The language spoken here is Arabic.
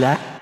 إلى